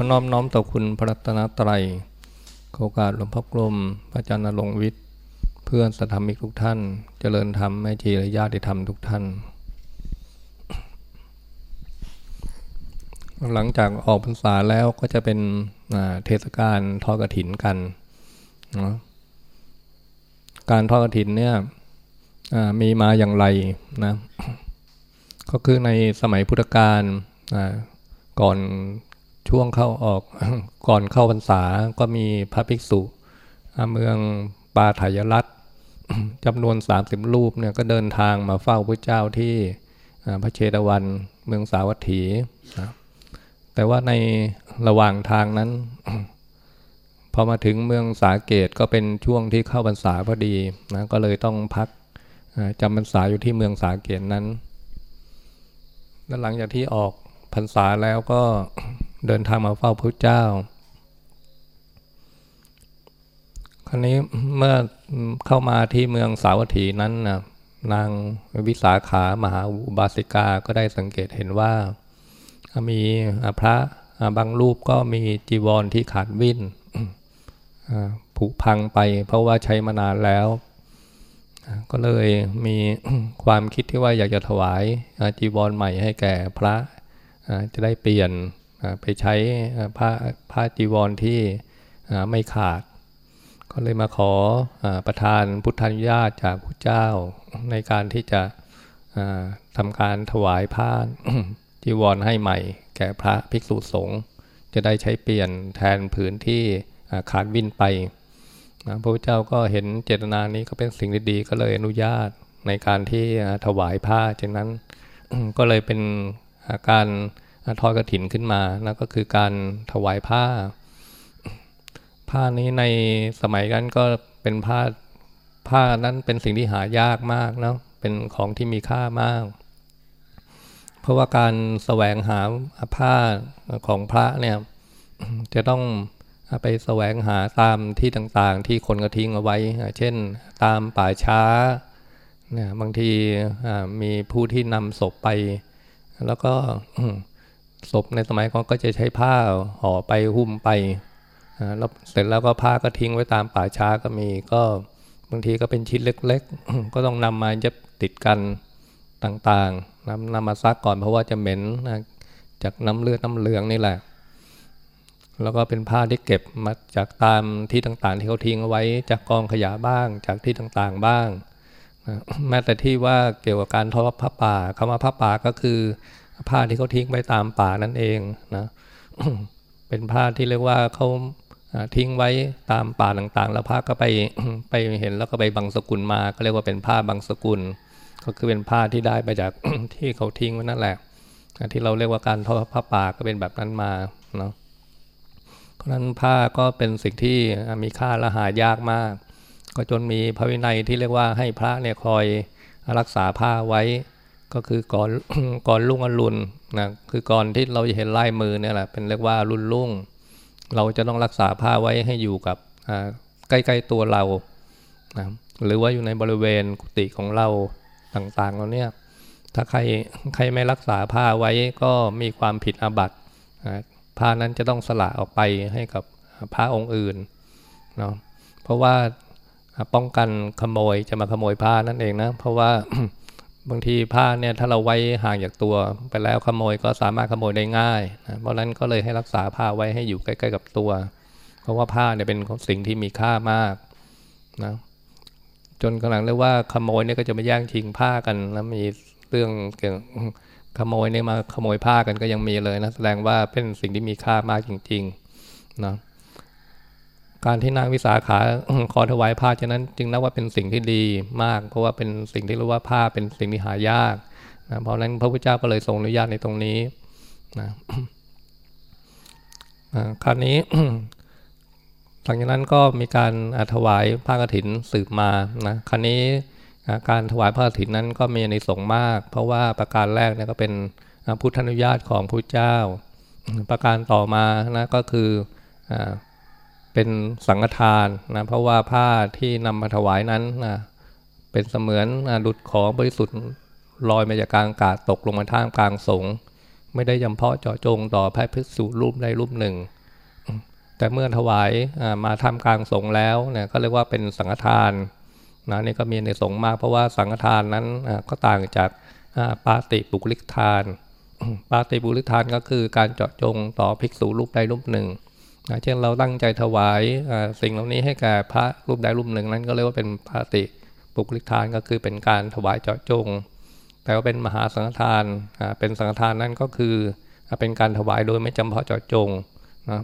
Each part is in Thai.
อน้อมน้อมต่อคุณพระรัตนตรัยโอกาสหลวงพ่อกลมพระอาจารย์นรงวิทย์ เพื่อนสัธรรมิกทุกท่าน เจริญธรรมแม่ชีและญาติธรรมทุกท่าน หลังจากออกพรรษาแล้วก็จะเป็นเทศกาลทอดกระถินกันนะการทอดกระถินเนี่ยมีมาอย่างไรนะก็คือในสมัยพุทธกาลก่อน ช่วงเข้าออกก่อนเข้าพรรษาก็มีพระภิกษุเมืองปาถายรัตจำนวน 30 รูปเนี่ยก็เดินทางมาเฝ้าพระเจ้าที่พระเชตวันเมืองสาวัตถีแต่ว่าในระหว่างทางนั้น พอมาถึงเมืองสาเกตก็เป็นช่วงที่เข้าพรรษาพอดีนะก็เลยต้องพักจำพรรษาอยู่ที่เมืองสาเกตนั้น แล้วหลังจากที่ออกพรรษาแล้วก็ เดินทางมาเฝ้าพระเจ้า คราวนี้เมื่อเข้ามาที่เมืองสาวัตถีนั้นนะนางวิสาขามหาอุบาสิกาก็ได้สังเกตเห็นว่า มีพระบางรูปก็มีจีวรที่ขาดวิ่นผุพังไปเพราะว่าใช้มานานแล้ว ก็เลยมีความคิดที่ว่าอยากจะถวายจีวรใหม่ให้แก่พระจะได้เปลี่ยน ไปใช้ผ้าผ้าจีวรที่ไม่ขาด ก็เลยมาขออประทานพุทธานุญาตจากพระเจ้าในการที่จะทำการถวายผ้าจีวรให้ใหม่ แก่พระภิกษุสงฆ์จะได้ใช้เปลี่ยนแทนผืนที่ขาดวินไปพระพุทธเจ้าก็เห็นเจตนานี้ก็เป็นสิ่งที่ดีก็เลยอนุญาตในการที่ถวายผ้าฉะนั้นก็เลยเป็นการ ทอดกระถินขึ้นมานะก็คือการถวายผ้า ผ้านี้ในสมัยนั้นก็เป็นผ้าผ้านั้นเป็นสิ่งที่หายากมากนะเป็นของที่มีค่ามาก เพราะว่าการแสวงหาผ้าของพระเนี่ยจะต้องไปแสวงหาตามที่ต่างๆ ที่คนกระทิ้งเอาไว้ เช่น ตามป่าช้าเนี่ยบางทีมีผู้ที่นำศพไป แล้วก็ ศพในสมัยก่อนก็จะใช้ผ้าห่อไปหุ้มไปแล้วเสร็จแล้วก็ผ้าก็ทิ้งไว้ตามป่าช้าก็มีก็บางทีก็เป็นชิ้นเล็ก ๆ ก็ต้องนำมาเย็บติดกันต่างๆนำนำมาซักก่อนเพราะว่าจะเหม็นจากน้ำเลือดน้ำเหลืองนี่แหละ แล้วก็เป็นผ้าที่เก็บมาจากตามที่ต่างๆ ที่เขาทิ้งเอาไว้จากกองขยะบ้างจากที่ต่างๆบ้างแม้แต่ที่ว่าเกี่ยวกับการทอดผ้าป่าคำว่าผ้าป่าก็คือ ผ้าที่เขาทิ้งไว้ตามป่านั่นเองนะเป็นผ้าที่เรียกว่าเขาทิ้งไว้ตามป่าต่างๆ แล้วผ้าก็ไปไปเห็นแล้วก็ไปบังสกุลมา ก็เรียกว่าเป็นผ้าบังสกุล ก็คือเป็นผ้าที่ได้ไปจากที่เขาทิ้งไว้นั่นแหละที่เราเรียกว่าการทอดผ้าป่าก็เป็นแบบนั้นมาเนาะเพราะนั้นผ้าก็เป็นสิ่งที่มีค่าและหายากมาก ก็จนมีพระวินัยที่เรียกว่าให้พระเนี่ยคอยรักษาผ้าไว้ ก็คือก่อนก่อนลุ่งอรุณนะคือก่อนที่เราจะเห็นลายมือเนี่ยแหละเป็นเรียกว่ารุ่นลุ่ง เราจะต้องรักษาผ้าไว้ให้อยู่กับใกล้ๆตัวเรานะหรือว่าอยู่ในบริเวณกุฏิของเราต่างๆเราเนี่ยถ้าใครใครไม่รักษาผ้าไว้ก็มีความผิดอาบัติผ้านั้นจะต้องสละออกไปให้กับพระองค์อื่นเนาะเพราะว่าป้องกันขโมยจะมาขโมยผ้านั่นเองนะ เพราะว่า บางทีผ้าเนี่ยถ้าเราไว้ห่างจากตัวไปแล้วขโมยก็สามารถขโมยได้ง่ายนะเพราะนั้นก็เลยให้รักษาผ้าไว้ให้อยู่ใกล้ๆกับตัว เพราะว่าผ้าเนี่ยเป็นสิ่งที่มีค่ามากนะจนกำลังเรียกว่าขโมยเนี่ยก็จะมาแย่งชิงผ้ากันแล้วมีเรื่องเกี่ยวขโมยเนี่ยมาขโมยผ้ากันก็ยังมีเลยนะแสดงว่าเป็นสิ่งที่มีค่ามากจริงๆนะ การที่นางวิสาขาขอถวายผ้าฉะนั้นจึงนับว่าเป็นสิ่งที่ดีมาก เพราะว่าเป็นสิ่งที่รู้ว่าผ้าเป็นสิ่งที่หายากนะเพราะนั้นพระพุทธเจ้าก็เลยทรงอนุญาตในตรงนี้นะคราวนี้หลังจากนั้นก็มีการถวายผ้ากรถินสืบมานะคราวนี้การถวายผ้ากรถินนั้นก็มีในสงมาก เพราะว่าประการแรกนี่ยก็เป็นพุทธานุญาตของพระเจ้า ประการต่อมานะก็คือ เป็นสังฆทานนะเพราะว่าผ้าที่นำมาถวายนั้นนะเป็นเสมือนดุดของบริสุทธิ์ลอยมาจากกลางอากาศตกลงมาท่ามกลางสงฆ์ไม่ได้จำเพาะเจาะจงต่อพระภิกษุรูปใดรูปหนึ่ง แต่เมื่อถวายมาทำกลางสงฆ์แล้วเนี่ยก็เรียกว่าเป็นสังฆทานนะนี่ก็มีในสงฆ์มากเพราะว่าสังฆทานนั้นก็ต่างจากปาติบุคลิกทาน ปาติบุคลิกทานก็คือการเจาะจงต่อภิกษุรูปใดรูปหนึ่ง นะเช่นเราตั้งใจถวายสิ่งเหล่านี้ให้แก่พระรูปใดรูปหนึ่งนั้นก็เรียกว่าเป็นปาติบุคลิกทานก็คือเป็นการถวายเจาะจง แต่ว่าเป็นมหาสังฆทานเป็นสังฆทานนั่นก็คือเป็นการถวายโดยไม่จำเพาะเจาะจงนะ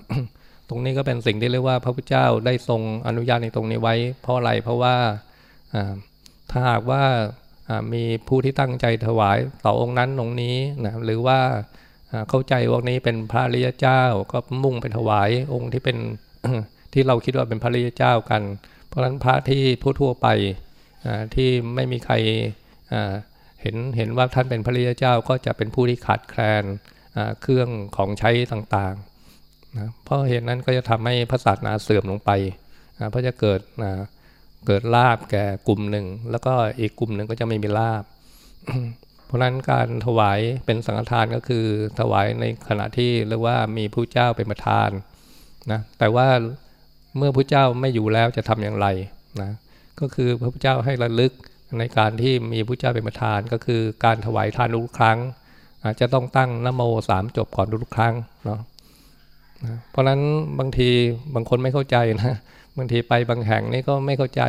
ตรงนี้ก็เป็นสิ่งที่เรียกว่าพระพุทธเจ้าได้ทรงอนุญาตในตรงนี้ไว้ เพราะอะไรเพราะว่าถ้าหากว่ามีผู้ที่ตั้งใจถวายต่อองค์นั้นองค์นี้นะหรือว่า เข้าใจว่านี้เป็นพระริยเจ้าก็มุ่งไปถวายองค์ที่เป็นที่เราคิดว่าเป็นพระริยเจ้ากัน เพราะฉะนั้นพระที่ทั่วๆไปที่ไม่มีใครเห็นเห็นว่าท่านเป็นพระริยเจ้าก็จะเป็นผู้ที่ขาดแคลนเครื่องของใช้ต่างๆนะเพราะเหตุนั้นก็จะทำให้พระศาสนาเสื่อมลงไปเพราะจะเกิดเกิดลาบแก่กลุ่มหนึ่ง แล้วก็อีกกลุ่มหนึ่งก็จะไม่มีลาบ เพราะนั้นการถวายเป็นสังฆทานก็คือ ถวายในขณะที่เรียกว่ามีผู้เจ้าเป็นประธานนะแต่ว่าเมื่อพระเจ้าไม่อยู่แล้วจะทำอย่างไรนะก็คือพระพุทธเจ้าให้ระลึกในการที่มีพระเจ้าเป็นประธาน ก็คือการถวายทานทุกครั้งอาจจะต้องตั้งนโมสามจบก่อนทุกครั้งเนาะเพราะฉะนั้นบางทีบางคนไม่เข้าใจนะบางทีไปบางแห่งนี่ก็ไม่เข้าใจ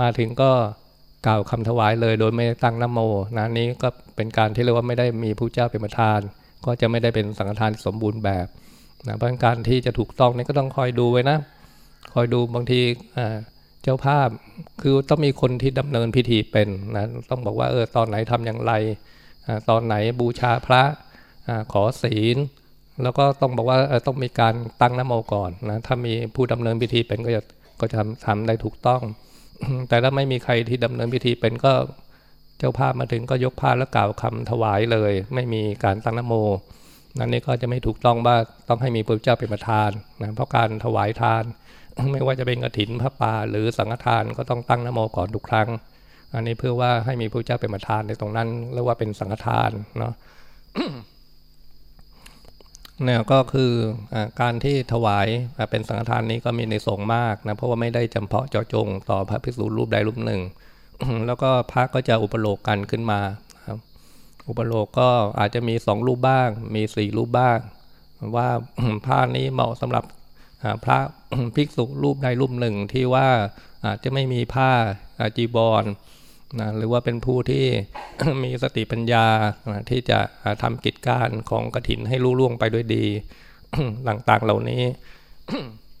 มาถึงก็ กล่าวคำถวายเลยโดยไม่ตั้งนโมนะนี้ก็เป็นการที่เรียกว่าไม่ได้มีผู้เจ้าเป็นประธาน ก็จะไม่ได้เป็นสังฆทานสมบูรณ์แบบนะเพราะการที่จะถูกต้องนี่ก็ต้องคอยดูไว้นะ คอยดูบางทีเจ้าภาพคือต้องมีคนที่ดำเนินพิธีเป็นนะต้องบอกว่าเออตอนไหนทำอย่างไร ตอนไหนบูชาพระขอศีล แล้วก็ต้องบอกว่าต้องมีการตั้งน้ำโมก่อนนะถ้ามีผู้ดำเนินพิธีเป็นก็จะก็จะทำได้ถูกต้อง แต่ถ้าไม่มีใครที่ดำเนินพิธีเป็นก็เจ้าภาพมาถึงก็ยกผ้าแล้วกล่าวคำถวายเลย ไม่มีการตั้งน้ำโมนั่นนี่ก็จะไม่ถูกต้องว่าต้องให้มีพระเจ้าเป็นประธานนะเพราะการถวายทาน ไม่ว่าจะเป็นกระถินพระป่าหรือสังฆทานก็ต้องตั้งนโมก่อนทุกครั้ง อันนี้เพื่อว่าให้มีพระเจ้าเป็นประธานในตรงนั้นเรียกว่าเป็นสังฆทานเนาะ เนี่ยก็คืออการที่ถวายเป็นสังฆทานนี้ก็มีในสงฆ์มากนะเพราะว่าไม่ได้จำเพาะเจาะจงต่อพระภิกษุรูปใดรูปหนึ่ง แล้วก็พระก็จะอุปโลกกันขึ้นมาครับอุปโลกก็อาจจะมีสองรูปบ้าง มีสี่รูปบ้าง ว่าผ้านี้เหมาะสำหรับพระภิกษุรูปใดรูปหนึ่งที่ว่าอาจจะไม่มีผ้าจีบอล นะหรือว่าเป็นผู้ที่มีสติปัญญาที่จะทำกิจการของกระถินให้รู้ล่วงไปด้วยดี ต่างๆเหล่านี้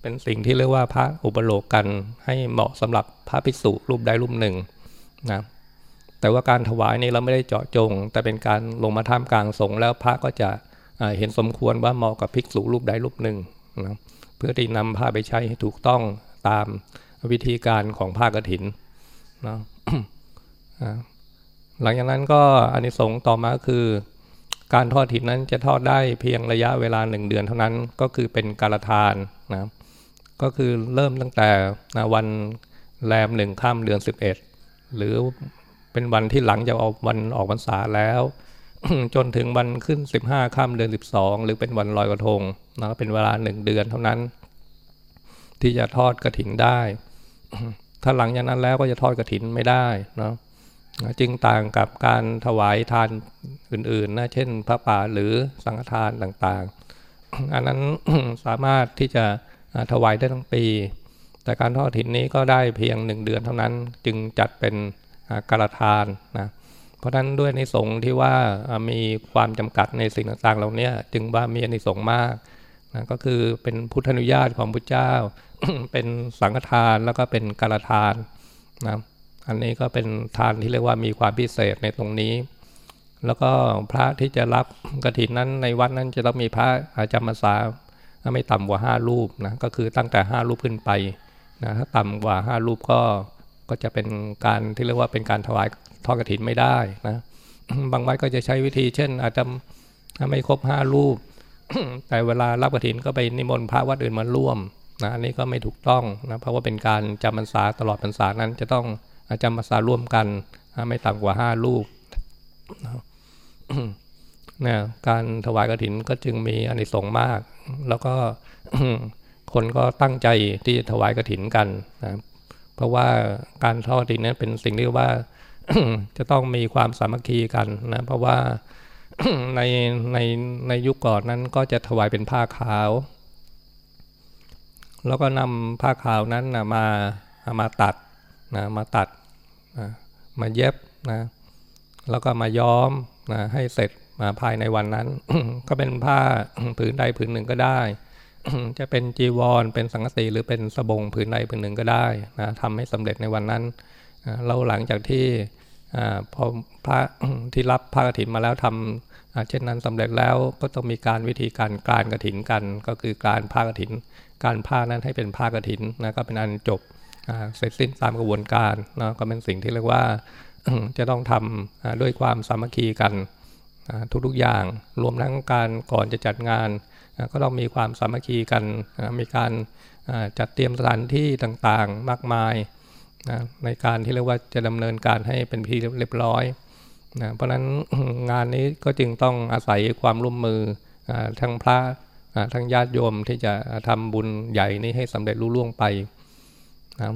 เป็นสิ่งที่เรียกว่าพระอุปโลกกันให้เหมาะสำหรับพระภิกษุรูปใดรูปหนึ่งนะแต่ว่าการถวายนี้เราไม่ได้เจาะจง แต่เป็นการลงมาท่ามกลางสงฆ์แล้วพระก็จะเห็นสมควรว่าเหมาะกับภิกษุรูปใดรูปหนึ่งนะเพื่อที่นำผ้าไปใช้ให้ถูกต้องตามวิธีการของผ้ากรถินนะ หลังจากนั้นก็อานิสงส์ต่อมาคือ การทอดถิ่นนั้นจะทอดได้เพียงระยะเวลาหนึ่งเดือนเท่านั้นก็คือเป็นการทานนะก็คือเริ่มตั้งแต่วันแรมหนึ่งข้ามเดือนสิบเอ็ดหรือเป็นวันที่หลังจากออกวันออกพรรษาแล้ว จนถึงวันขึ้นสิบห้าข้ามเดือนสิบสองหรือเป็นวันลอยกระทงนะเป็นเวลาหนึ่งเดือนเท่านั้น ที่จะทอดกระถินได้ ถ้าหลังจากนั้นแล้วก็จะทอดกระถินไม่ได้นะ จึงต่างกับการถวายทานอื่นๆนะเช่นพระป่าหรือสังฆทานต่างๆ อันนั้นสามารถที่จะถวายได้ทั้งปี แต่การทอดถิ่นนี้ก็ได้เพียงหนึ่งเดือนเท่านั้นจึงจัดเป็นการทานนะเพราะฉะนั้นด้วยในสงฆ์ที่ว่ามีความจำกัดในสิ่งต่างๆ เหล่านี้จึงว่ามีในสงฆ์มากนะก็คือเป็นพุทธนุญาตของพระเจ้า เป็นสังฆทานแล้วก็เป็นการทานนะ อันนี้ก็เป็นทานที่เรียกว่ามีความพิเศษในตรงนี้ แล้วก็พระที่จะรับกระถินนั้นในวัดนั้นจะต้องมีพระอาจารย์มาสาไม่ต่ำกว่าห้ารูปนะก็คือตั้งแต่ห้ารูปขึ้นไปนะถ้าต่ำกว่าห้ารูปก็ก็จะเป็นการที่เรียกว่าเป็นการถวายทอดกระถินไม่ได้นะบางวัดก็จะใช้วิธี เช่น อาจจะไม่ครบห้ารูป แต่เวลารับกระถินก็ไปนิมนต์พระวัดอื่นมาร่วมนะอันนี้ก็ไม่ถูกต้องนะเพราะว่าเป็นการจำพรรษาตลอดพรรษานั้นจะต้อง จารย์ภาษาร่วมกันไม่ต่ำกว่าห้าลูกเนี่ยการถวายกรถินก็จึงมีอานิสงส์มาก แล้วก็คนก็ตั้งใจที่จะถวายกรถินกันนะเพราะว่าการทอดกรถินนั้นเป็นสิ่งที่ว่าจะต้องมีความสามัคคีกันนะเพราะว่าในในในยุคก่อนนั้นก็จะถวายเป็นผ้าขาว แล้วก็นำผ้าขาวนั้นนะมามาตัดนะมาตัด นะมาเย็บนะแล้วก็มาย้อมนะให้เสร็จมาภายในวันนั้น ก็เป็นผ้าผืนใดผืนหนึ่งก็ได้ จะเป็นจีวร เป็นสังกสีหรือเป็นสบงผืนใดผืนหนึ่งก็ได้นะทำให้สำเร็จในวันนั้นเราหลังจากที่พอพระที่รับผ้ากฐินมาแล้วทำเช่นนั้นสำเร็จแล้วก็ต้องมีการวิธีการการกฐินกัน ก็คือการผ้ากฐิน การผ้านั้นให้เป็นผ้ากฐินนะก็เป็นอันจบ เสร็จสิ้นตามกระบวนการนะก็เป็นสิ่งที่เรียกว่าจะต้องทำด้วยความสามัคคีกันทุกๆอย่างรวมทั้งการก่อนจะจัดงาน ก็ต้องมีความสามัคคีกัน มีการจัดเตรียมสถานที่ต่างๆมากมายในการที่เรียกว่าจะดำเนินการให้เป็นที่เรียบร้อยนะเพราะฉะนั้นงานนี้ก็จึงต้องอาศัยความร่วมมือทั้งพระทั้งญาติโยมที่จะทำบุญใหญ่นี้ให้สำเร็จรุ่ล่วงไป นะ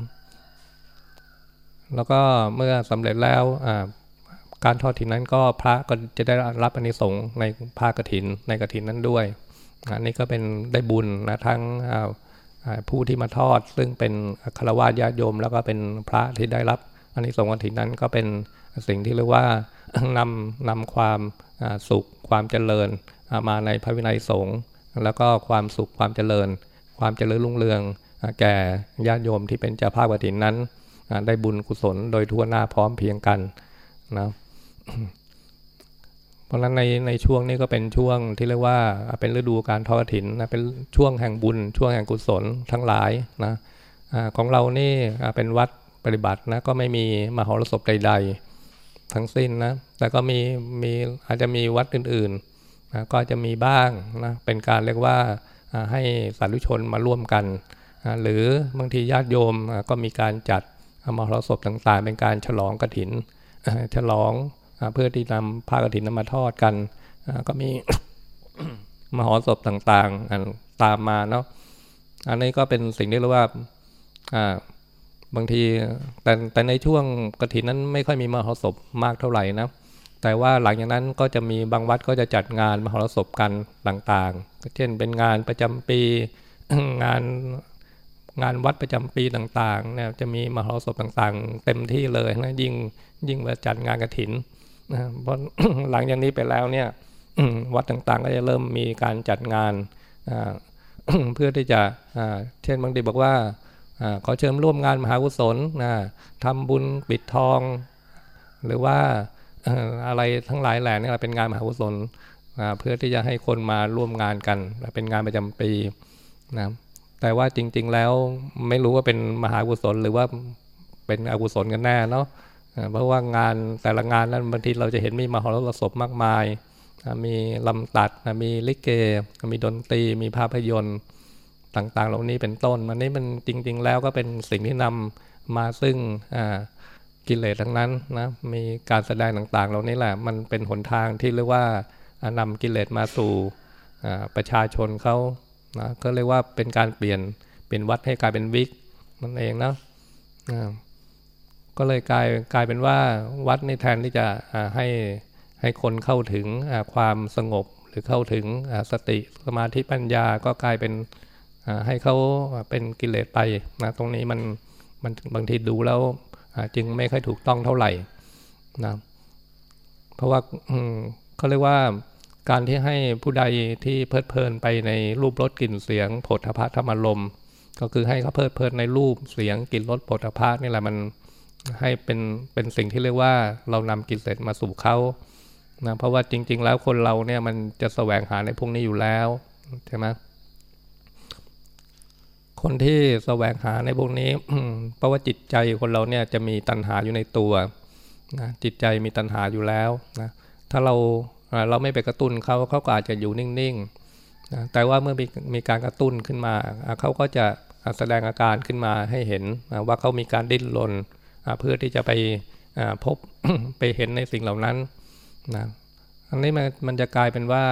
แล้วก็เมื่อสำเร็จแล้วการทอดถิ่นนั้นก็พระก็จะได้รับอานิสงส์ในภาคกถินในกถินนั้นด้วยอันนี้ก็เป็นได้บุญนะทั้งผู้ที่มาทอด ซึ่งเป็นคารวะญาติโยม แล้วก็เป็นพระที่ได้รับอานิสงส์กถินนั้นก็เป็นสิ่งที่เรียกว่านำนำความสุขความเจริญมาในพระวินัยสงฆ์แล้วก็ความสุขความเจริญ ความเจริญรุ่งเรือง แก่ญาติโยมที่เป็นเจ้าภาพกถินนั้น ได้บุญกุศลโดยทั่วหน้าพร้อมเพียงกันนะเพราะฉะนั้นในในช่วงนี้ก็เป็นช่วงที่เรียกว่าเป็นฤดูการทอดถิ่นนะเป็นช่วงแห่งบุญ ช่วงแห่งกุศลทั้งหลายนะอของเรานี่เป็นวัดปฏิบัตินะก็ไม่มีมหรสพใด ๆ ทั้งสิ้นนะแต่ก็มีมีอาจจะมีวัดอื่นๆนะก็จะมีบ้างนะเป็นการเรียกว่าให้สาธุชนมาร่วมกัน หรือบางทีญาติโยมก็มีการจัดมหรสพต่างๆ เป็นการฉลองกระถิน ฉลองเพื่อที่นำผ้ากฐินมาทอดกันก็มีมหรสพต่างๆตามมาเนาะอันนี้ก็เป็นสิ่งที่เรียกว่าบางทีแต่แต่ในช่วงกฐินนั้นไม่ค่อยมีมหรสพมากเท่าไหร่นะแต่ว่าหลังจากนั้นก็จะมีบางวัดก็จะจัดงานมหรสพกันต่างๆ เช่นเป็นงานประจำปีงาน งานวัดประจำปีต่างๆนี่ยจะมีมหรสพต่างๆ เต็มที่เลยนะยิ่งยิ่งเวลาจัดงานกระถินนะเพราะหลังจากนี้ไปแล้วเนี่ยวัดต่างๆ ก็จะเริ่มมีการจัดงานเพื่อที่จะเช่นบางทีบอกว่าขอเชิญร่วมงานมหากุศลนะทำบุญปิดทอง หรือว่าอะไรทั้งหลายแหล่นี่เป็นงานมหากุศลเพื่อที่จะให้คนมาร่วมงานกัน เป็นงานประจำปีนะ แต่ว่าจริง ๆ แล้วไม่รู้ว่าเป็นมหากุศลหรือว่าเป็นอกุศลกันแน่เนาะเพราะว่างานแต่ละงานนั้นบางทีเราจะเห็นมีมหรสพมากมาย มีลำตัด มีลิเก มีดนตรี มีภาพยนตร์ต่างๆ เหล่านี้เป็นต้น มันนี้มันจริง ๆ แล้วก็เป็นสิ่งที่นำมาซึ่งกิเลสทั้งนั้นนะ มีการแสดงต่างๆ เหล่านี้แหละ มันเป็นหนทางที่เรียกว่านำกิเลสมาสู่ประชาชนเขา นะก็เรียกว่าเป็นการเปลี่ยนเป็นวัดให้กลายเป็นวิกนั่นเองนะก็เลยกลายกลายเป็นว่าวัดในแทนที่จะให้ให้คนเข้าถึงความสงบหรือเข้าถึงสติสมาธิปัญญาก็กลายเป็นให้เขาเป็นกิเลสไปนะตรงนี้มันมันบางทีดูแล้วจึงไม่ค่อยถูกต้องเท่าไหร่นะเพราะว่าเขาเรียกว่า การที่ให้ผู้ใดที่เพลิดเพลินไปในรูปรสกลิ่นเสียงผลพะธรรมลมก็คือให้เขาเพลิดเพลินในรูปเสียงกลิ่นรสผลพะนี่แหละมันให้เป็นเป็นสิ่งที่เรียกว่าเรานำกิเลสมาสู่เขานะเพราะว่าจริง ๆ แล้วคนเราเนี่ยมันจะแสวงหาในพวกนี้อยู่แล้วใช่ไหมคนที่แสวงหาในพวกนี้เพราะว่าจิตใจคนเราเนี่ยจะมีตัณหาอยู่ในตัวนะจิตใจมีตัณหาอยู่แล้วนะถ้าเรา เราไม่ไปกระตุ้นเขาเขาก็อาจจะอยู่นิ่งๆนะแต่ว่าเมื่อมีมีการกระตุ้นขึ้นมาเขาก็จะแสดงอาการขึ้นมาให้เห็นว่าเขามีการดิ้นรนเพื่อที่จะไปพบไปเห็นในสิ่งเหล่านั้นนะอันนี้มันมันจะกลายเป็นว่า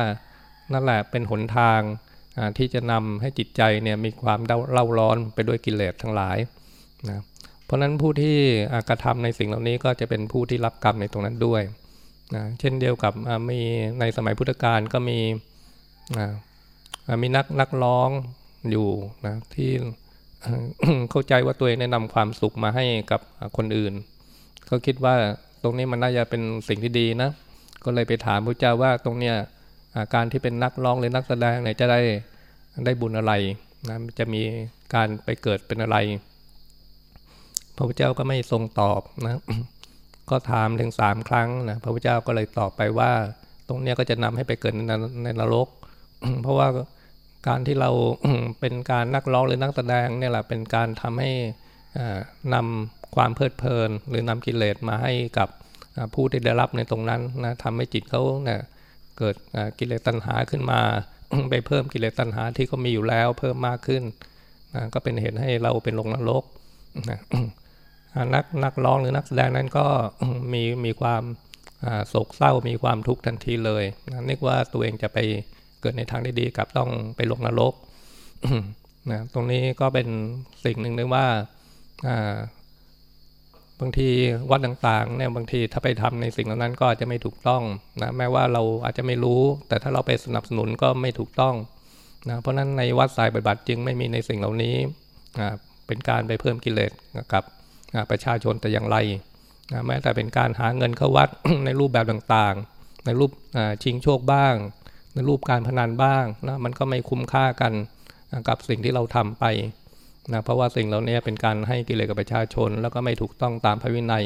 นั่นแหละเป็นหนทางที่จะนำให้จิตใจเนี่ยมีความเล่าร้อนไปด้วยกิเลสทั้งหลายนะเพราะนั้นผู้ที่กระทำในสิ่งเหล่านี้ก็จะเป็นผู้ที่รับกรรมในตรงนั้นด้วย นะเช่นเดียวกับมีในสมัยพุทธกาลก็มีมีนักนักร้องอยู่นะที่เข้าใจว่าตัวเองได้นำความสุขมาให้กับคนอื่น ก็คิดว่าตรงนี้มันน่าจะเป็นสิ่งที่ดีนะ ก็เลยไปถามพระเจ้าว่าตรงเนี้ยการที่เป็นนักร้องหรือนักแสดงเนี่ยจะได้ได้บุญอะไรนะจะมีการไปเกิดเป็นอะไร พระพุทธเจ้าก็ไม่ทรงตอบนะ ก็ถามถึงสามครั้งนะพระพุทธเจ้าก็เลยตอบไปว่า ตรงเนี้ยก็จะนำให้ไปเกิดในในนรก เพราะว่าการที่เราเป็นการนักร้องหรือนักแสดงเนี่ยแหละเป็นการทำให้นำความเพลิดเพลิน หรือนำกิเลสมาให้กับผู้ที่ได้รับในตรงนั้นนะทำให้จิตเขาเนี่ยเกิดกิเลสตัณหาขึ้นมา ไปเพิ่มกิเลสตัณหาที่เขามีอยู่แล้วเพิ่มมากขึ้นนะก็เป็นเหตุให้เราเป็นลงนรกนะ นักนักร้องหรือนักแสดงนั้นก็มีมีความโศกเศร้ามีความทุกข์ทันทีเลยนะนึกว่าตัวเองจะไปเกิดในทางที่ดีกับต้องไปลงนรกนะตรงนี้ก็เป็นสิ่งหนึ่งนึงว่าบางทีวัดต่างๆเนี่ยบางทีถ้าไปทำในสิ่งเหล่านั้นก็อาจจะไม่ถูกต้องนะแม้ว่าเราอาจจะไม่รู้ แต่ถ้าเราไปสนับสนุนก็ไม่ถูกต้องนะเพราะนั้นในวัดสายปฏิบัติจึงไม่มีในสิ่งเหล่านี้เป็นการไปเพิ่มกิเลสกับ ประชาชนแต่อย่างไรนะแม้แต่เป็นการหาเงินเข้าวัดในรูปแบบต่างๆ ในรูปชิงโชคบ้าง ในรูปการพนันบ้างนะมันก็ไม่คุ้มค่ากันกับสิ่งที่เราทำไปนะเพราะว่าสิ่งเหล่านี้เป็นการให้กิเลสกับประชาชน แล้วก็ไม่ถูกต้องตามพระวินัย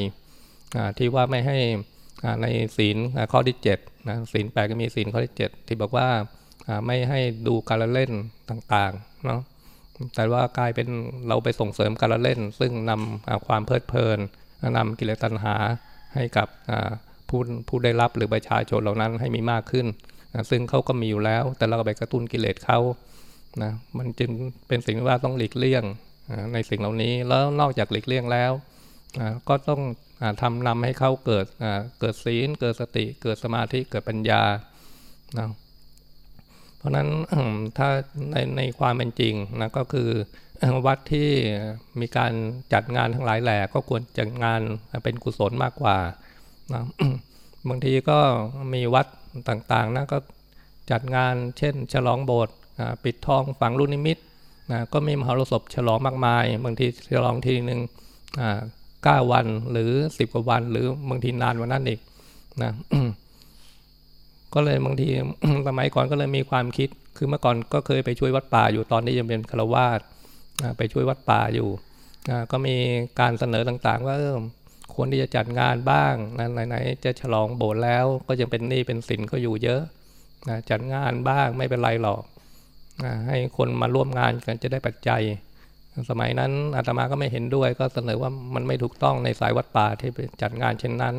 ที่ว่าไม่ให้ในศีลข้อที่7นะศีลแปก็มีศีลข้อที่ 7 ที่บอกว่าไม่ให้ดูการเล่นต่างๆเนาะ แต่ว่ากลายเป็นเราไปส่งเสริมการเล่น ซึ่งนำความเพลิดเพลินนำกิเลสตัณหาให้กับผู้ผู้ได้รับหรือประชาชนเหล่านั้นให้มีมากขึ้น ซึ่งเขาก็มีอยู่แล้ว แต่เราไปกระตุ้นกิเลสเขานะมันจึงเป็นสิ่งที่ว่าต้องหลีกเลี่ยงในสิ่งเหล่านี้แล้วนอกจากหลีกเลี่ยงแล้ว ก็ต้องทำนำให้เขาเกิดเกิดศีล เกิดสติ เกิดสมาธิเกิดปัญญานะ ราะนั้นถ้าในในความเป็นจริงนะก็คือวัดที่มีการจัดงานทั้งหลายแหล่ก็ควรจัดงานเป็นกุศลมากกว่านะบางทีก็มีวัดต่างๆนะก็จัดงานเช่น ฉลองโบสถ์ปิดทองฝังลูกนิมิตนะก็มีมหรสพฉลองมากมาย บางทีฉลองทีหนึ่งเก้าวันหรือสิบกว่าวัน หรือบางทีนานกว่านั้นอีกนะ ก็เลยบางทีสมัยก่อนก็เลยมีความคิด คือเมื่อก่อนก็เคยไปช่วยวัดป่าอยู่ตอนนี้ยังเป็นฆราวาสไปช่วยวัดป่าอยู่ ก็มีการเสนอต่างๆ ว่าควรที่จะจัดงานบ้างนะไหนๆจะฉลองโบสถ์แล้ว ก็ยังเป็นหนี้เป็นสินก็อยู่เยอะนะจัดงานบ้างไม่เป็นไรหรอกนะให้คนมาร่วมงานกันจะได้ปัจจัย สมัยนั้นอาตมาก็ไม่เห็นด้วย ก็เสนอว่ามันไม่ถูกต้องในสายวัดป่าที่จัดงานเช่นนั้น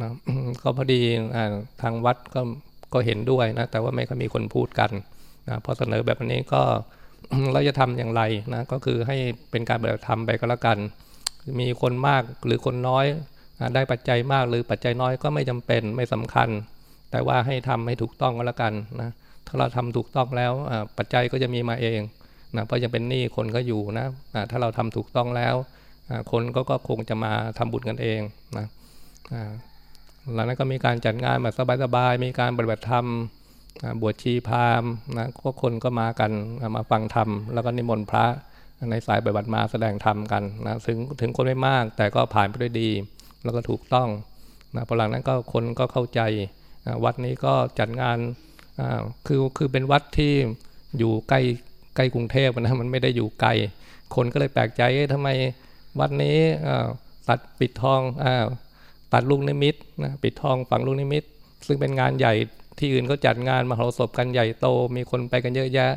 นะก็พอดีทางวัดก็ก็เห็นด้วยนะ แต่ว่าไม่ค่อยมีคนพูดกันนะพอเสนอแบบนี้ก็เราจะทำอย่างไรนะก็คือให้เป็นการแบบทำไปก็แล้วกัน มีคนมากหรือคนน้อยได้ปัจจัยมากหรือปัจจัยน้อยก็ไม่จำเป็นไม่สำคัญ แต่ว่าให้ทำให้ถูกต้องก็แล้วกันนะถ้าเราทำถูกต้องแล้วปัจจัยก็จะมีมาเองนะเพราะยังเป็นหนี้คนก็อยู่นะถ้าเราทำถูกต้องแล้ว คนก็ก็คงจะมาทำบุญกันเองนะ หลังนั้นก็มีการจัดงานแบบสบายๆมีการปฏิบัติธรรมบวชชีพราหมณ์นะก็คนก็มากันมาฟังธรรม แล้วก็นิมนต์พระในสายปฏิบัติมาแสดงธรรมกันนะถึงถึงคนไม่มาก แต่ก็ผ่านไปด้วยดี แล้วก็ถูกต้องนะพอหลังนั้นก็คนก็เข้าใจนะวัดนี้ก็จัดงานคือคือเป็นวัดที่อยู่ใกล้ใกล้กรุงเทพนะมันไม่ได้อยู่ไกลคนก็เลยแปลกใจทำไมวัดนี้ตัดปิดทองอ ตัดลูกนิมิตนะปิดทองฝังลูกนิมิต ซึ่งเป็นงานใหญ่ที่อื่นเขาจัดงานมาหรสพกันใหญ่โต มีคนไปกันเยอะแยะ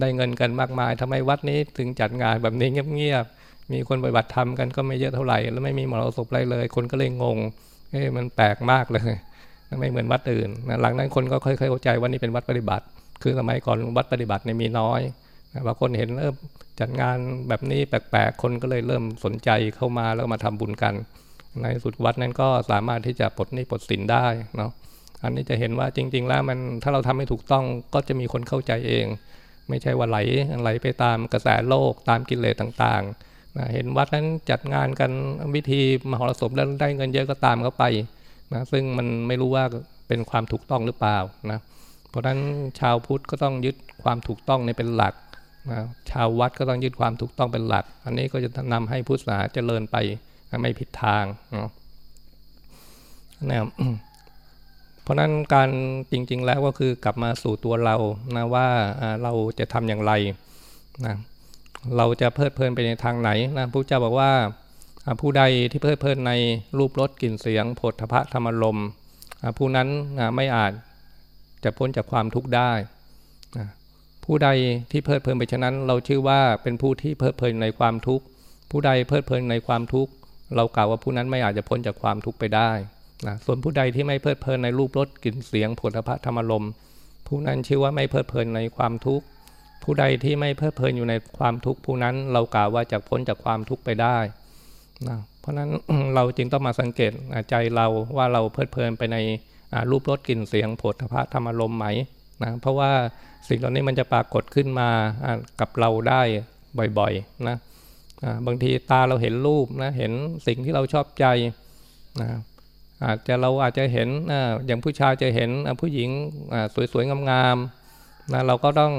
ได้เงินกันมากมายทำไมวัดนี้ถึงจัดงานแบบนี้เงียบๆมีคนปฏิบัติธรรมกันก็ไม่เยอะเท่าไหร่ แล้วไม่มีมรสพอะไรเลย คนก็เลยงงเอ้มันแปลกมากเลยไม่เหมือนวัดอื่นหลังนั้นคนก็ค่อยๆเข้าใจว่านี่เป็นวัดปฏิบัติ คือสมัยก่อนวัดปฏิบัติในมีน้อยบางคนเห็นเริ่มจัดงานแบบนี้แปลกๆ คนก็เลยเริ่มสนใจเข้ามาแล้วมาทำบุญกัน ในสุดวัดนั้นก็สามารถที่จะปลดหนี้ปลดสินได้เนาะอันนี้จะเห็นว่าจริง ๆ แล้วมันถ้าเราทำให้ถูกต้องก็จะมีคนเข้าใจเอง ไม่ใช่ว่าไหลไหลไปตามกระแสโลกตามกิเลสต่างๆนะเห็นวัดนั้นจัดงานกันวิธีมหรสพแล้วได้เงินเยอะก็ตามเข้าไปนะซึ่งมันไม่รู้ว่าเป็นความถูกต้องหรือเปล่านะเพราะฉะนั้นชาวพุทธก็ต้องยึดความถูกต้องในเป็นหลักนะชาววัดก็ต้องยึดความถูกต้องเป็นหลัก อันนี้ก็จะนำให้พุทธศาสนาเจริญไป ไม่ผิดทางเนาะนะเพราะนั้นการจริง ๆ แล้วก็คือกลับมาสู่ตัวเรานะว่าเราจะทำอย่างไรนะเราจะเพลิดเพลินไปในทางไหนนะพระเจ้าบอกว่าผู้ใดที่เพลิดเพลินในรูปรสกลิ่นเสียงผลพระธรรมลมผู้นั้นไม่อาจจะพ้นจากความทุกข์ได้ ผู้ใดที่เพลิดเพลินไปฉะนั้น เราชื่อว่าเป็นผู้ที่เพลิดเพลินในความทุกข์ ผู้ใดเพลิดเพลินในความทุกข์ เรากล่าวว่าผู้นั้นไม่อาจจะพ้นจากความทุกข์ไปได้นะส่วนผู้ใดที่ไม่เพลิดเพลินในรูปรสกลิ่นเสียงผลพระธรรมลมผู้นั้นชื่อว่าไม่เพลิดเพลินในความทุกข์ ผู้ใดที่ไม่เพลิดเพลินอยู่ในความทุกข์ผู้นั้นเรากล่าวว่าจะพ้นจากความทุกข์ไปได้นะเพราะนั้นเราจึงต้องมาสังเกตใจเราว่าเราเพลิดเพลินไปในรูปรสกลิ่นเสียงผลพระธรรมลมไหมนะเพราะว่าสิ่งเหล่านี้มันจะปรากฏขึ้นมากับเราได้บ่อยๆนะ บางทีตาเราเห็นรูปนะเห็นสิ่งที่เราชอบใจนะอาจจะเราอาจจะเห็นอย่างผู้ชายจะเห็นผู้หญิงสวยๆงามๆนะเราก็ต้อง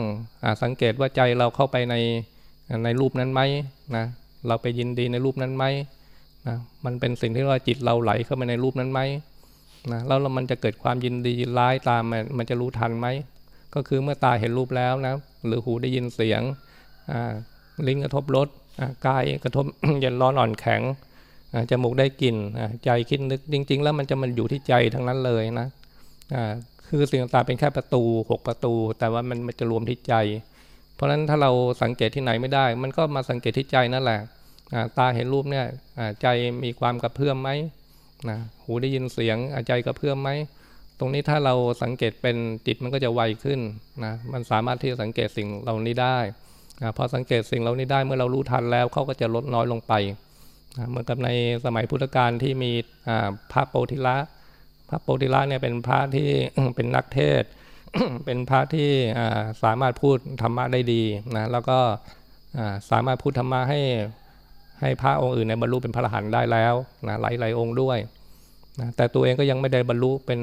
อสังเกตว่าใจเราเข้าไปในในรูปนั้นไหมนะเราไปยินดีในรูปนั้นไหมนะมันเป็นสิ่งที่เราจิตเราไหลเข้าไปในรูปนั้นไหมนะแล้วมันจะเกิดความยินดียินร้ายตามมันมันจะรู้ทันไหมก็คือเมื่อตาเห็นรูปแล้วนะหรือหูได้ยินเสียงลิ้นกระทบรส กายกระทบเย็นร้อนอ่อนแข็งจมูกได้กลิ่นใจคิดนึกจริง ๆ แล้วมันจะมันอยู่ที่ใจทั้งนั้นเลยนะคือสิ่งต่างๆเป็นแค่ประตูหกประตู แต่ว่ามันมันจะรวมที่ใจ เพราะฉะนั้นถ้าเราสังเกตที่ไหนไม่ได้ มันก็มาสังเกตที่ใจนั่นแหละตาเห็นรูปเนี่ยใจมีความกระเพื่อมไหมนะหูได้ยินเสียงใจกระเพื่อมไหมตรงนี้ถ้าเราสังเกตเป็นจิตมันก็จะไวขึ้นนะมันสามารถที่จะสังเกตสิ่งเหล่านี้ได้ นะพอสังเกตสิ่งเหล่านี้ได้เมื่อเรารู้ทันแล้วเขาก็จะลดน้อยลงไปเหมือนกับในสมัยพุทธกาลที่มีพระโปธิละพระโปธิละเนี่ยเป็นพระที่เป็นนักเทศ เป็นพระที่สามารถพูดธรรมะได้ดีนะแล้วก็สามารถพูดธรรมะให้ให้พระองค์อื่นในบรรลุเป็นพระอรหันต์ได้แล้วนะหลายหลายองค์ด้วยนะแต่ตัวเองก็ยังไม่ได้บรรลุเป็น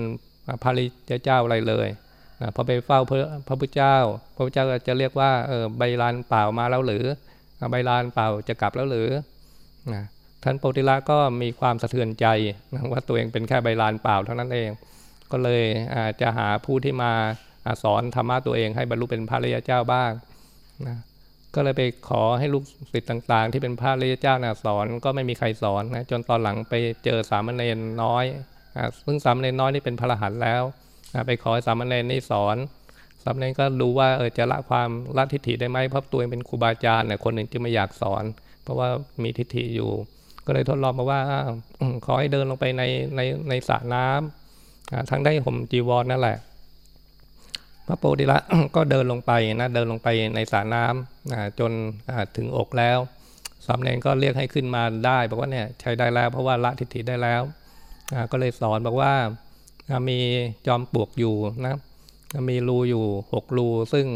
พระริยเจ้าอะไรเลย นะพอไปเฝ้าพระพระพุทธเจ้า พระพุทธเจ้าจะเรียกว่าเออใบลานเปล่ามาแล้วหรือใบลานเปล่าจะกลับแล้วหรือนะท่านโปติละก็มีความสะเทือนใจนะว่าตัวเองเป็นแค่ใบลานเปล่าเท่านั้นเอง ก็เลยอาจจะหาผู้ที่มาสอนธรรมะตัวเองให้บรรลุเป็นพระริยเจ้าบ้างนะก็เลยไปขอให้ลูกศิษย์ต่างๆ ที่เป็นพระริยเจ้านะสอนก็ไม่มีใครสอนนะจนตอนหลังไปเจอสามเณรน้อย ซึ่งสามเณรน้อยนี่เป็นพระรหันต์แล้ว ไปขอสามเณรนี่สอนสามเณรก็รู้ว่าเออจะละความละทิฏฐิได้ไหมเพราะตัวเองเป็นครูบาอาจารย์เนี่ยคนหนึ่งจึงไม่อยากสอน เพราะว่ามีทิฏฐิอยู่ ก็เลยทดลองมาว่าขอให้เดินลงไปในในในสระน้ำทั้งได้ห่มจีวรนั่นแหละ พระโพธิละก็เดินลงไปนะเดินลงไปในสระน้ำจนถึงอกแล้วสามเณรก็เรียกให้ขึ้นมาได้บอกว่าเนี่ยใช้ได้แล้ว เพราะว่าละทิฏฐิได้แล้วก็เลยสอนบอกว่า มีจอมปลวกอยู่นะมีรูอยู่หกรูซึ่ง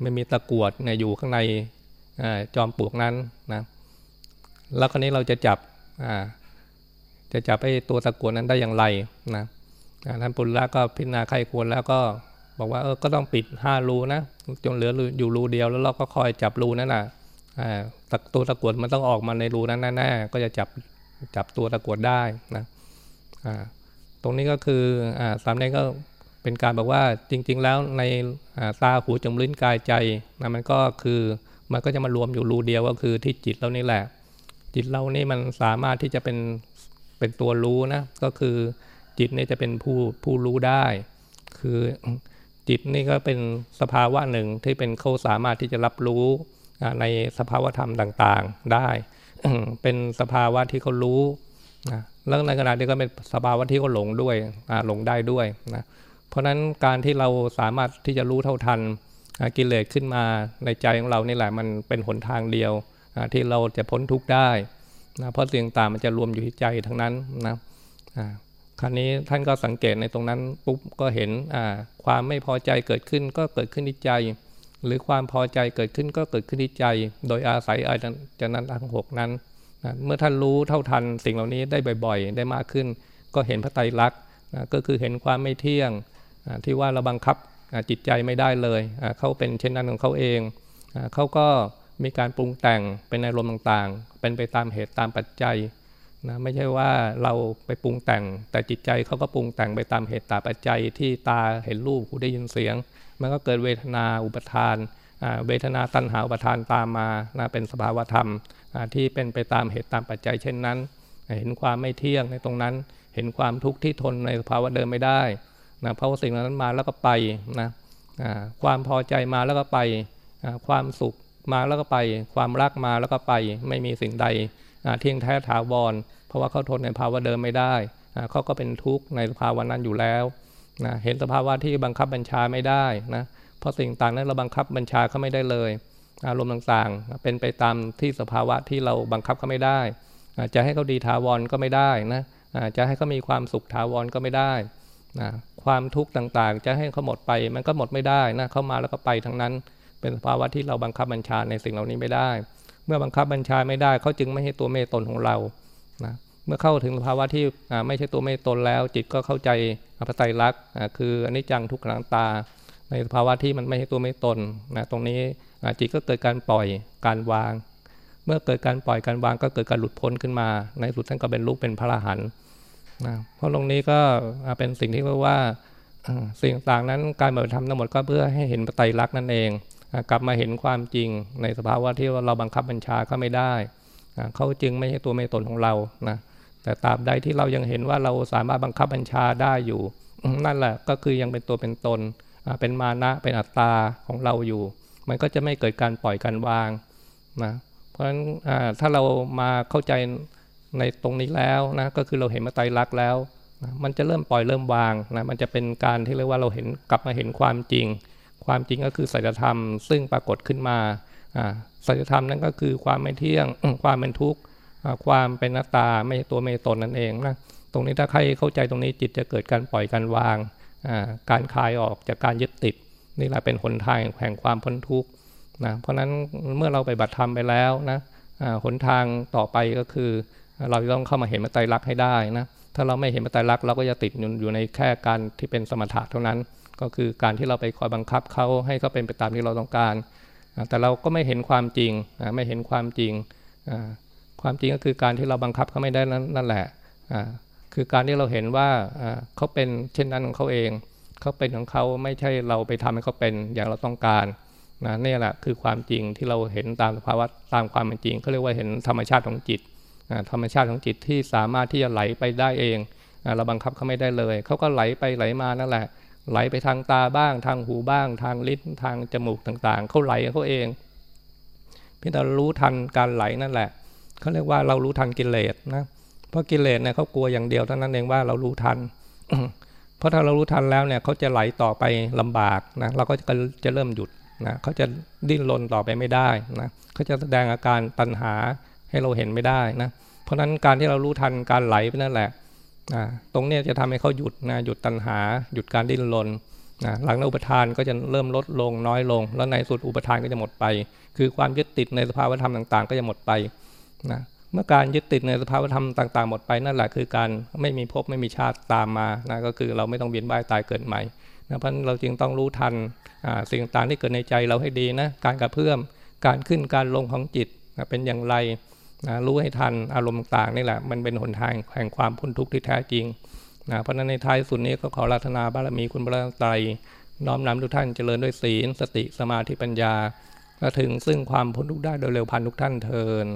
ไม่มีตะกวดอยู่ข้างในจอมปลวกนั้นนะแล้วคราวนี้เราจะจับจะจับไอ้ตัวตะกวดนั้นได้อย่างไรนะท่านปุระก็พิจารณาไข้ควรแล้วก็บอกว่าเออก็ต้องปิดห้ารูนะจนเหลืออยู่รูเดียวแล้วเราก็คอยจับรูนั่นแหะตัวตะกวดมันต้องออกมาในรูนั้นแน่ๆก็จะจับจับตัวตะกวดได้นะอ่า ตรงนี้ก็คืออสามเณรก็เป็นการบอกว่าจริง ๆ แล้วในตาหูจมูกลิ้นกายใจนะมันก็คือมันก็จะมารวมอยู่รูเดียวก็คือที่จิตเรานี่แหละ จิตเรานี่มันสามารถที่จะเป็นเป็นตัวรู้นะก็คือจิตนี่จะเป็นผู้ผู้รู้ได้ คือจิตนี่ก็เป็นสภาวะหนึ่งที่เป็นเขาสามารถที่จะรับรู้ในสภาวธรรมต่างๆได้ เป็นสภาวะที่เขารู้นะ แล้วในขณะเดียวกันเป็นสภาวะที่เขาหลงด้วยหลงได้ด้วยนะเพราะฉะนั้นการที่เราสามารถที่จะรู้เท่าทันกิเลสขึ้นมาในใจของเรานี่แหละมันเป็นหนทางเดียวที่เราจะพ้นทุกข์ได้นะเพราะสิ่งต่างมันจะรวมอยู่ที่ใจทั้งนั้นนะคราวนี้ท่านก็สังเกตในตรงนั้นปุ๊บก็เห็นความไม่พอใจเกิดขึ้นก็เกิดขึ้นที่ใจ หรือความพอใจเกิดขึ้นก็เกิดขึ้นที่ใจ โดยอาศัยอาจารย์ทั้งหกนั้น นะเมื่อท่านรู้เท่าทันสิ่งเหล่านี้ได้บ่อยๆ ได้มากขึ้น ก็เห็นพระไตรลักษณ์นะก็คือเห็นความไม่เที่ยงที่ว่าเราบังคับจิตใจไม่ได้เลยเขาเป็นเช่นนั้นของเขาเองเขาก็มีการปรุงแต่งเป็นอารมณ์ต่างๆ เป็นไปตามเหตุตามปัจจัยนะไม่ใช่ว่าเราไปปรุงแต่ง แต่จิตใจเขาก็ปรุงแต่งไปตามเหตุตามปัจจัย ที่ตาเห็นรูปหูได้ยินเสียง มันก็เกิดเวทนาอุปทานเวทนาตัณหาอุปทานตามมานะเป็นสภาวธรรม ที่เป็นไปตามเหตุตามปัจจัยเช่นนั้น เห็นความไม่เที่ยงในตรงนั้น เห็นความทุกข์ที่ทนในสภาวะเดิมไม่ได้นะเพราะว่าสิ่งนั้นมาแล้วก็ไปนะความพอใจมาแล้วก็ไป ความสุขมาแล้วก็ไป ความรักมาแล้วก็ไป ไม่มีสิ่งใดเที่ยงแท้ถาวร เพราะว่าเขาทนในภาวะเดิมไม่ได้ เขาก็เป็นทุกข์ในสภาวะนั้นอยู่แล้วนะเห็นสภาวะที่บังคับบัญชาไม่ได้นะ เพราะสิ่งต่างนั้นเราบังคับบัญชาเขาไม่ได้เลย อารมณ์ต่างๆ เป็นไปตามที่สภาวะที่เราบังคับเขาไม่ได้ จะให้เขาดีถาวรก็ไม่ได้นะจะให้เขามีความสุขถาวรก็ไม่ได้นะความทุกข์ต่างๆ จะให้เขาหมดไปมันก็หมดไม่ได้นะเขามาแล้วก็ไปทั้งนั้น เป็นสภาวะที่เราบังคับบัญชาในสิ่งเหล่านี้ไม่ได้ เมื่อบังคับบัญชาไม่ได้เขาจึงไม่ให้ตัวเมตตนของเรานะเมื่อเข้าถึงสภาวะที่ไม่ใช่ตัวเมตตนแล้ว จิตก็เข้าใจอภัตไตรลักษณ์คืออนิจจังทุกขังตา ในสภาวะที่มันไม่ใช่ตัวเมตตนนะตรงนี้ จิตก็เกิดการปล่อยการวาง เมื่อเกิดการปล่อยการวางก็เกิดการหลุดพ้นขึ้นมา ในสุดท่านก็เป็นลูกเป็นพระอรหันต์นะเพราะตรงนี้ก็เป็นสิ่งที่เรียกว่าสิ่งต่างนั้นการปฏิธรรมทั้งหมดก็เพื่อให้เห็นปไตรลักษณ์นั่นเอง กลับมาเห็นความจริงในสภาวะที่เราบังคับบัญชาก็ไม่ได้ เขาจึงไม่ใช่ตัวไม่ตนของเรานะแต่ตราบใดที่เรายังเห็นว่าเราสามารถบังคับบัญชาได้อยู่ นั่นแหละก็คือยังเป็นตัวเป็นตนเป็นมานะเป็นอัตตาของเราอยู่ มันก็จะไม่เกิดการปล่อยการวางนะเพราะฉะนั้นถ้าเรามาเข้าใจในตรงนี้แล้วนะก็คือเราเห็นมาไตรลักษณ์แล้วนะมันจะเริ่มปล่อยเริ่มวางนะมันจะเป็นการที่เรียกว่าเราเห็นกลับมาเห็นความจริง ความจริงก็คือสัจธรรม ซึ่งปรากฏขึ้นมาสัจธรรมนั้นก็คือความไม่เที่ยงความเป็นทุกข์ความเป็นหน้าตาไม่ตัวไม่ตนนั่นเองนะตรงนี้ถ้าใครเข้าใจตรงนี้จิตจะเกิดการปล่อยการวาง การคลายออกจากการยึดติด นี่แหละเป็นหนทางแห่งความพ้นทุกข์นะเพราะนั้นเมื่อเราไปบัตรธรรมไปแล้วนะหนทางต่อไปก็คือ เราต้องเข้ามาเห็นมาไตรลักษณ์ให้ได้นะถ้าเราไม่เห็นมาไตรลักษณ์เราก็จะติดอยู่ในแค่การที่เป็นสมถะเท่านั้น ก็คือการที่เราไปคอยบังคับเขาให้เขาเป็นไปตามที่เราต้องการ แต่เราก็ไม่เห็นความจริงไม่เห็นความจริง ความจริงก็คือการที่เราบังคับเขาไม่ได้นั่นแหละคือการที่เราเห็นว่าเขาเป็นเช่นนั้นของเขาเอง เขาเป็นของเขาไม่ใช่เราไปทำให้เขาเป็นอย่างเราต้องการนะนี่แหละคือความจริงที่เราเห็นตามสภาวะตามความเป็นจริงเขาเรียกว่าเห็นธรรมชาติของจิตธรรมชาติของจิตที่สามารถที่จะไหลไปได้เองเราบังคับเขาไม่ได้เลย เขาก็ไหลไปไหลมานั่นแหละ ไหลไปทางตาบ้าง ทางหูบ้าง ทางลิ้นทางจมูกต่างๆ เขาไหลเขาเองเพียงแต่รู้ทันการไหลนั่นแหละเขาเรียกว่าเรารู้ทันกิเลสนะเพราะกิเลสเนี่ยเขากลัวอย่างเดียวเท่านั้นเองว่าเรารู้ทัน เพราะถ้าเรารู้ทันแล้วเนี่ยเขาจะไหลต่อไปลำบากนะเราก็จะเริ่มหยุดนะเขาจะดิ้นรนต่อไปไม่ได้นะเขาจะแสดงอาการตัณหาให้เราเห็นไม่ได้นะเพราะฉะนั้นการที่เรารู้ทันการไหลไปนั่นแหละนะตรงนี้จะทำให้เขาหยุดนะหยุดตัณหา หยุดการดิ้นรนนะหลังอุปทานก็จะเริ่มลดลงน้อยลง แล้วในสุดอุปทานก็จะหมดไป คือความยึดติดในสภาวธรรมต่าง ๆ ก็จะหมดไปนะ เมื่อการยึดติดในสภาวธรรมต่าง ๆ หมดไปนั่นแหละคือการไม่มีภพไม่มีชาติตามมานะก็คือเราไม่ต้องเวียนว่ายตายเกิดใหม่นะเพราะเราจึงต้องรู้ทันสิ่งต่างที่เกิดในใจเราให้ดีนะการกระเพื่อมการขึ้นการลงของจิตเป็นอย่างไรนะรู้ให้ทันอารมณ์ต่างนี่แหละ มันเป็นหนทางแห่งความพ้นทุกข์ที่แท้จริงนะเพราะนั้นในท้ายสุดนี้ก็ขอรัตนาบารมีคุณพระไตรน้อมนำทุกท่านเจริญด้วยศีล สติสมาธิปัญญาและถึงซึ่งความพ้นทุกข์ได้โดยเร็วพันทุกท่านเทิน